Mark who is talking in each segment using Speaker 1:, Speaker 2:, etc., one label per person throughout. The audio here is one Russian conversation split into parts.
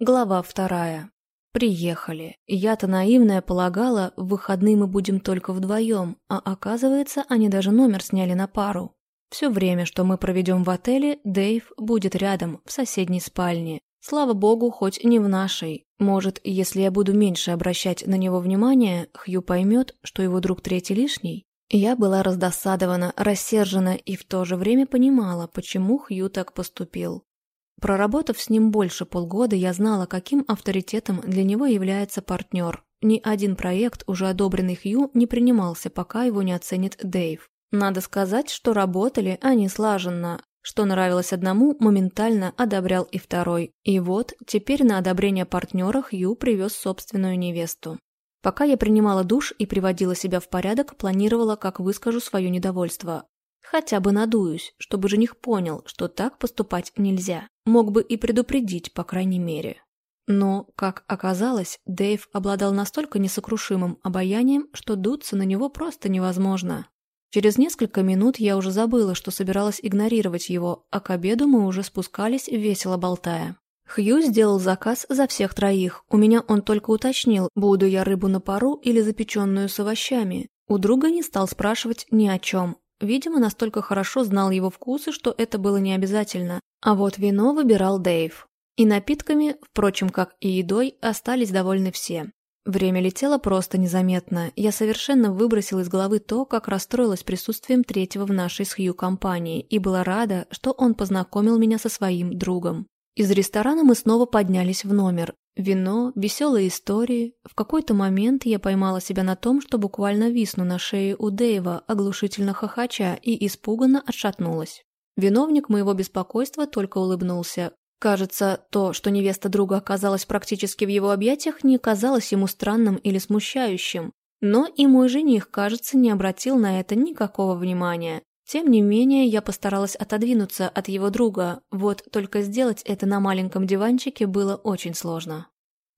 Speaker 1: Глава вторая. Приехали. Я-то наивная полагала, в выходные мы будем только вдвоем, а оказывается, они даже номер сняли на пару. Все время, что мы проведем в отеле, Дэйв будет рядом, в соседней спальне. Слава богу, хоть не в нашей. Может, если я буду меньше обращать на него внимание, Хью поймет, что его друг третий лишний? Я была раздосадована, рассержена и в то же время понимала, почему Хью так поступил. Проработав с ним больше полгода, я знала, каким авторитетом для него является партнер. Ни один проект, уже одобренный Хью, не принимался, пока его не оценит Дэйв. Надо сказать, что работали они слаженно. Что нравилось одному, моментально одобрял и второй. И вот, теперь на одобрение партнера Хью привез собственную невесту. Пока я принимала душ и приводила себя в порядок, планировала, как выскажу свое недовольство. Хотя бы надуюсь, чтобы жених понял, что так поступать нельзя. Мог бы и предупредить, по крайней мере. Но, как оказалось, Дэйв обладал настолько несокрушимым обаянием, что дуться на него просто невозможно. Через несколько минут я уже забыла, что собиралась игнорировать его, а к обеду мы уже спускались, весело болтая. Хью сделал заказ за всех троих. У меня он только уточнил, буду я рыбу на пару или запеченную с овощами. У друга не стал спрашивать ни о чем, Видимо, настолько хорошо знал его вкусы, что это было не обязательно. А вот вино выбирал Дэйв. И напитками, впрочем, как и едой, остались довольны все. Время летело просто незаметно. Я совершенно выбросила из головы то, как расстроилась присутствием третьего в нашей с Хью компании, и была рада, что он познакомил меня со своим другом. Из ресторана мы снова поднялись в номер. Вино, веселые истории. В какой-то момент я поймала себя на том, что буквально висну на шее у Дэйва, оглушительно хохоча, и испуганно отшатнулась. Виновник моего беспокойства только улыбнулся. Кажется, то, что невеста друга оказалась практически в его объятиях, не казалось ему странным или смущающим. Но и мой жених, кажется, не обратил на это никакого внимания. Тем не менее, я постаралась отодвинуться от его друга, вот только сделать это на маленьком диванчике было очень сложно.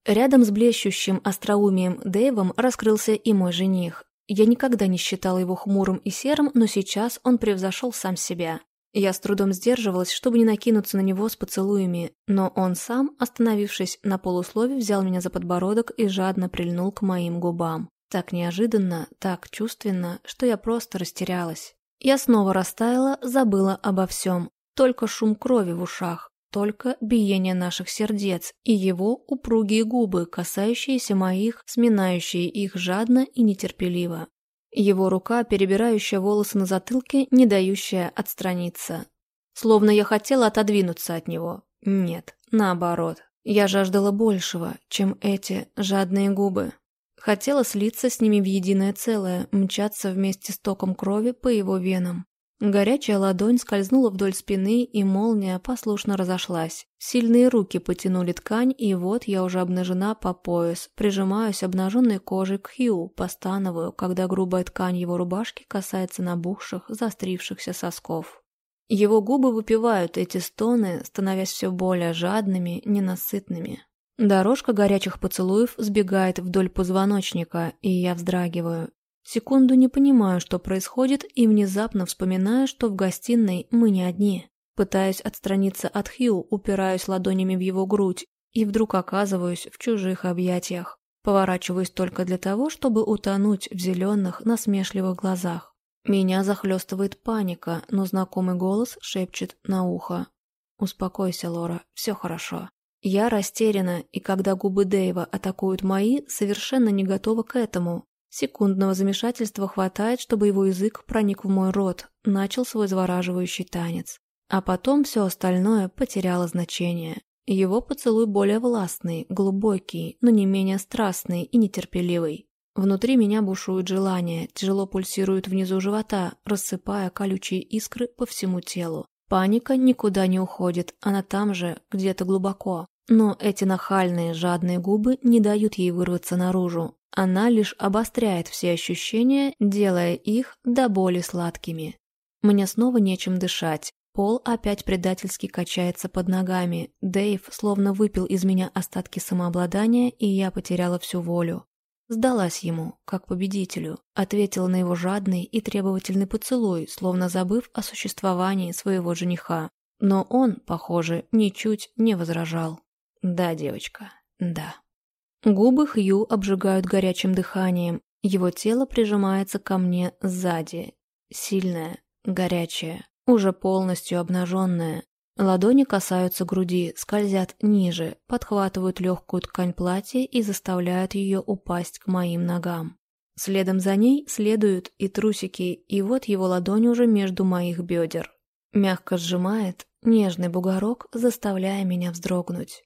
Speaker 1: Рядом с блещущим остроумием Дэйвом раскрылся и мой жених. Я никогда не считала его хмурым и серым, но сейчас он превзошел сам себя. Я с трудом сдерживалась, чтобы не накинуться на него с поцелуями, но он сам, остановившись на полуслове, взял меня за подбородок и жадно прильнул к моим губам. Так неожиданно, так чувственно, что я просто растерялась. Я снова растаяла, забыла обо всем. Только шум крови в ушах, только биение наших сердец и его упругие губы, касающиеся моих, сминающие их жадно и нетерпеливо. Его рука, перебирающая волосы на затылке, не дающая отстраниться. Словно я хотела отодвинуться от него. Нет, наоборот. Я жаждала большего, чем эти жадные губы. Хотела слиться с ними в единое целое, мчаться вместе с током крови по его венам. Горячая ладонь скользнула вдоль спины, и молния послушно разошлась. Сильные руки потянули ткань, и вот я уже обнажена по пояс, прижимаюсь обнаженной кожей к Хью, постановую, когда грубая ткань его рубашки касается набухших, заострившихся сосков. Его губы выпивают эти стоны, становясь все более жадными, ненасытными. Дорожка горячих поцелуев сбегает вдоль позвоночника, и я вздрагиваю. Секунду не понимаю, что происходит, и внезапно вспоминаю, что в гостиной мы не одни. Пытаюсь отстраниться от Хью, упираюсь ладонями в его грудь, и вдруг оказываюсь в чужих объятиях. Поворачиваюсь только для того, чтобы утонуть в зеленых, насмешливых глазах. Меня захлестывает паника, но знакомый голос шепчет на ухо. «Успокойся, Лора, все хорошо». Я растеряна, и когда губы Дэйва атакуют мои, совершенно не готова к этому. Секундного замешательства хватает, чтобы его язык проник в мой рот, начал свой завораживающий танец. А потом все остальное потеряло значение. Его поцелуй более властный, глубокий, но не менее страстный и нетерпеливый. Внутри меня бушует желание, тяжело пульсирует внизу живота, рассыпая колючие искры по всему телу. Паника никуда не уходит, она там же, где-то глубоко. Но эти нахальные, жадные губы не дают ей вырваться наружу. Она лишь обостряет все ощущения, делая их до боли сладкими. Мне снова нечем дышать. Пол опять предательски качается под ногами. Дэйв словно выпил из меня остатки самообладания, и я потеряла всю волю. Сдалась ему, как победителю, ответила на его жадный и требовательный поцелуй, словно забыв о существовании своего жениха. Но он, похоже, ничуть не возражал. Да, девочка, да. Губы Хью обжигают горячим дыханием, его тело прижимается ко мне сзади. Сильное, горячее, уже полностью обнаженное. Ладони касаются груди, скользят ниже, подхватывают легкую ткань платья и заставляют ее упасть к моим ногам. Следом за ней следуют и трусики, и вот его ладонь уже между моих бедер. Мягко сжимает, нежный бугорок, заставляя меня вздрогнуть.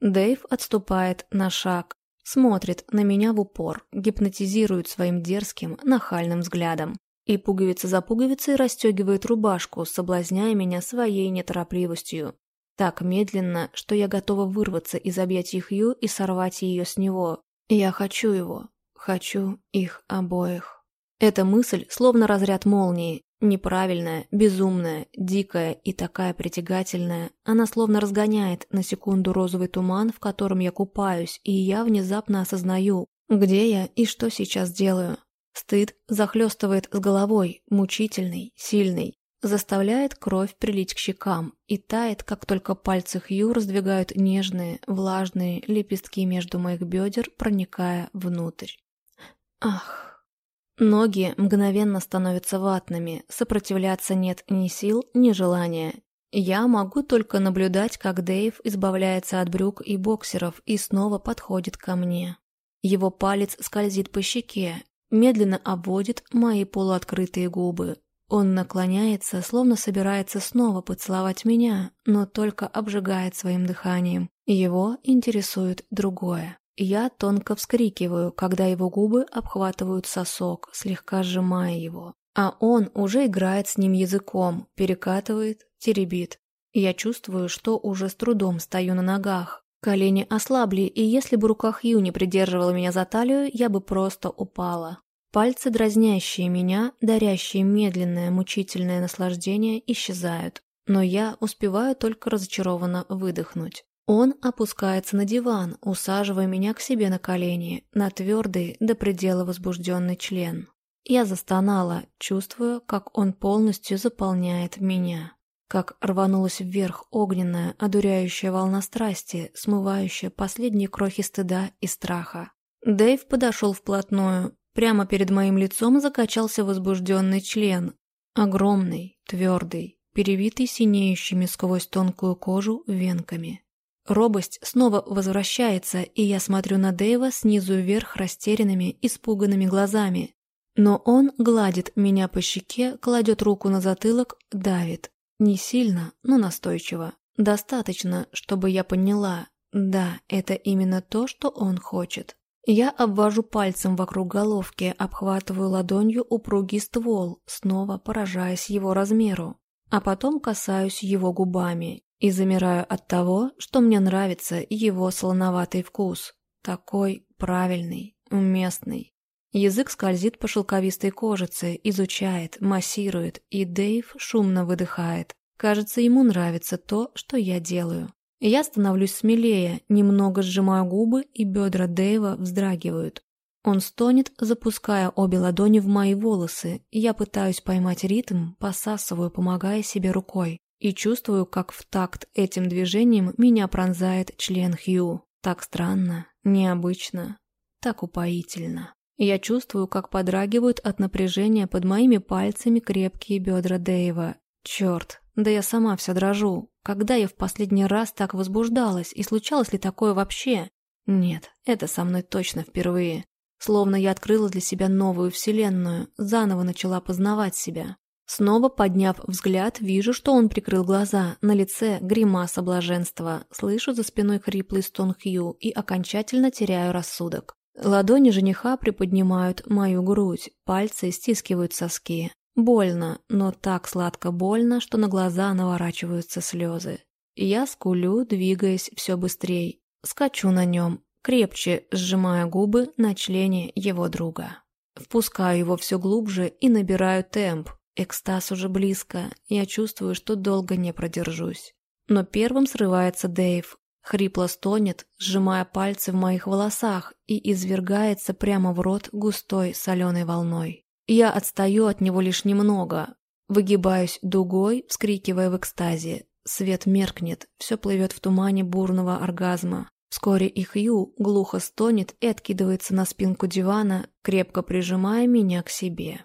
Speaker 1: Дэйв отступает на шаг, смотрит на меня в упор, гипнотизирует своим дерзким, нахальным взглядом и пуговица за пуговицей расстегивает рубашку, соблазняя меня своей неторопливостью. Так медленно, что я готова вырваться из объятий Хью и сорвать ее с него. Я хочу его. Хочу их обоих. Эта мысль словно разряд молнии, неправильная, безумная, дикая и такая притягательная. Она словно разгоняет на секунду розовый туман, в котором я купаюсь, и я внезапно осознаю, где я и что сейчас делаю. Стыд захлестывает с головой, мучительный, сильный, заставляет кровь прилить к щекам и тает, как только пальцы Хью раздвигают нежные, влажные лепестки между моих бедер, проникая внутрь. Ах. Ноги мгновенно становятся ватными, сопротивляться нет ни сил, ни желания. Я могу только наблюдать, как Дэйв избавляется от брюк и боксеров и снова подходит ко мне. Его палец скользит по щеке, медленно обводит мои полуоткрытые губы. Он наклоняется, словно собирается снова поцеловать меня, но только обжигает своим дыханием. Его интересует другое. Я тонко вскрикиваю, когда его губы обхватывают сосок, слегка сжимая его. А он уже играет с ним языком, перекатывает, теребит. Я чувствую, что уже с трудом стою на ногах. Колени ослабли, и если бы рука Хью не придерживала меня за талию, я бы просто упала. Пальцы, дразнящие меня, дарящие медленное, мучительное наслаждение, исчезают. Но я успеваю только разочарованно выдохнуть. Он опускается на диван, усаживая меня к себе на колени, на твердый, до предела возбужденный член. Я застонала, чувствуя, как он полностью заполняет меня как рванулась вверх огненная, одуряющая волна страсти, смывающая последние крохи стыда и страха. Дэйв подошел вплотную. Прямо перед моим лицом закачался возбужденный член. Огромный, твердый, перевитый синеющими сквозь тонкую кожу венками. Робость снова возвращается, и я смотрю на Дэйва снизу вверх растерянными, испуганными глазами. Но он гладит меня по щеке, кладет руку на затылок, давит. Не сильно, но настойчиво. Достаточно, чтобы я поняла, да, это именно то, что он хочет. Я обвожу пальцем вокруг головки, обхватываю ладонью упругий ствол, снова поражаясь его размеру, а потом касаюсь его губами и замираю от того, что мне нравится его солоноватый вкус. Такой правильный, уместный. Язык скользит по шелковистой кожице, изучает, массирует, и Дэйв шумно выдыхает. Кажется, ему нравится то, что я делаю. Я становлюсь смелее, немного сжимаю губы, и бедра Дэйва вздрагивают. Он стонет, запуская обе ладони в мои волосы. Я пытаюсь поймать ритм, посасываю, помогая себе рукой. И чувствую, как в такт этим движением меня пронзает член Хью. Так странно, необычно, так упоительно. Я чувствую, как подрагивают от напряжения под моими пальцами крепкие бедра Дэйва. Черт, да я сама вся дрожу. Когда я в последний раз так возбуждалась, и случалось ли такое вообще? Нет, это со мной точно впервые. Словно я открыла для себя новую вселенную, заново начала познавать себя. Снова подняв взгляд, вижу, что он прикрыл глаза, на лице гримаса блаженства, слышу за спиной хриплый стон Хью и окончательно теряю рассудок. Ладони жениха приподнимают мою грудь, пальцы стискивают соски. Больно, но так сладко больно, что на глаза наворачиваются слезы. Я скулю, двигаясь все быстрее. Скачу на нем, крепче сжимая губы на члене его друга. Впускаю его все глубже и набираю темп. Экстаз уже близко, я чувствую, что долго не продержусь. Но первым срывается Дэйв, Хрипло стонет, сжимая пальцы в моих волосах и извергается прямо в рот густой соленой волной. Я отстаю от него лишь немного, выгибаюсь дугой, вскрикивая в экстазе. Свет меркнет, все плывет в тумане бурного оргазма. Вскоре и Хью глухо стонет и откидывается на спинку дивана, крепко прижимая меня к себе.